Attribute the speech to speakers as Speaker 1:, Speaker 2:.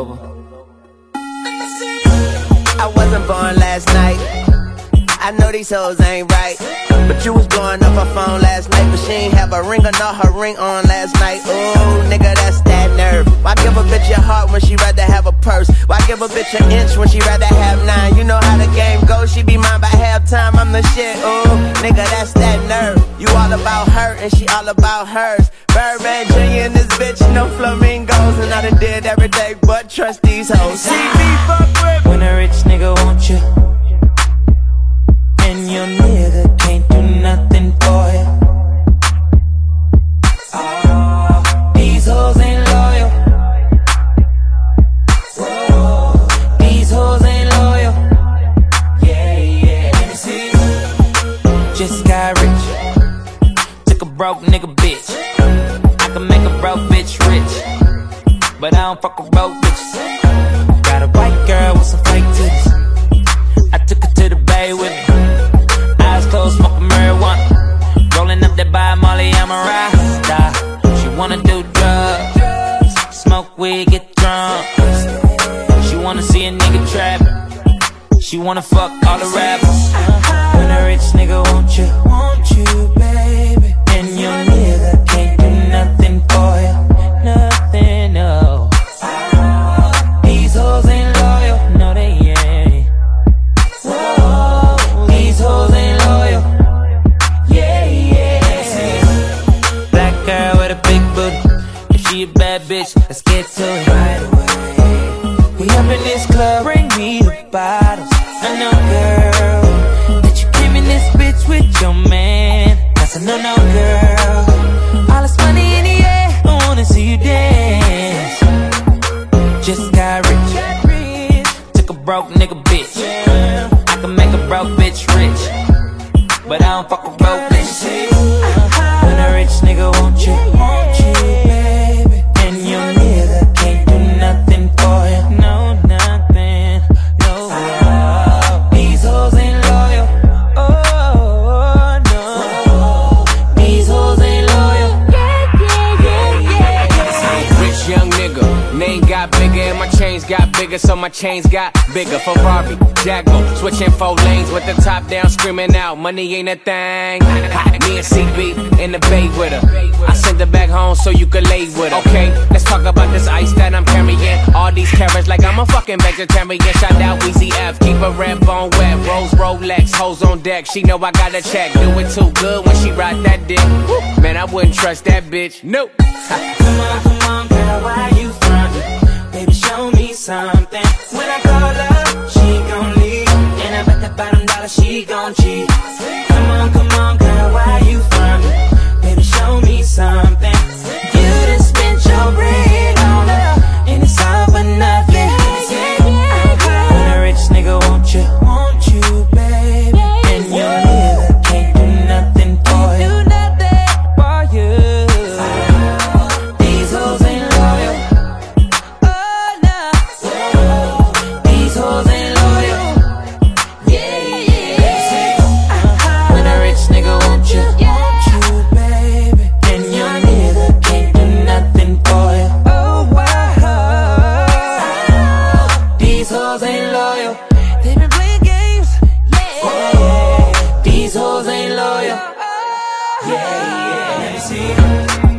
Speaker 1: over.
Speaker 2: I wasn't born last night. I know these hoes ain't right. But you was blowing up her phone last night, but she ain't have a ring or not her ring on last night. Ooh, nigga, that's that nerve. Why give a bitch your heart when she rather have a purse? Why give a bitch an inch when she rather have nine? You know how the game goes, she be mine by halftime. I'm the shit, ooh, nigga, that's that nerve. You all about her and she all about hers. Birdman Jr. and this bitch, no flamingos. And I done did every day but trust these hoes. See me fuck with
Speaker 1: When a rich nigga want you, broke nigga bitch. I can make a broke bitch rich. But I don't fuck with broke bitches. Got a white girl with some fake titties. I took her to the bay with me. Eyes closed, smoking marijuana. Rolling up that by Molly, I'm a. She wanna do drugs, smoke weed, get drunk. She wanna see a nigga trap. She wanna fuck all the rappers. When a rich nigga want you, want you, bitch, let's get to it right away. We up in this club, bring me the bottles. I know, girl, that you came in this bitch with your man. That's a no-no, girl. All this money in the air, I wanna see you dance. Just got rich. Took a broke nigga bitch. I can make a broke bitch rich. But I don't fuck with broke bitches. Nigga,
Speaker 3: got bigger and my chains got bigger, so my chains got bigger. Ferrari, Jaguar, switching four lanes with the top down, screaming out, money ain't a thing. Me and CB in the bay with her. I send her back home so you could lay with her. Okay, let's talk about this ice that I'm carrying. All these carrots like I'm a fucking vegetarian. Shout out Weezy F, keep a red bone wet. Rose Rolex, hoes on deck. She know I got a check. Do it too good when she ride that dick. Man, I wouldn't trust that bitch. Nope.
Speaker 1: Something. When I call her, she gon' leave. And I bet that bottom dollar she gon' ain't loyal. Yeah, yeah. Let me see. Yeah,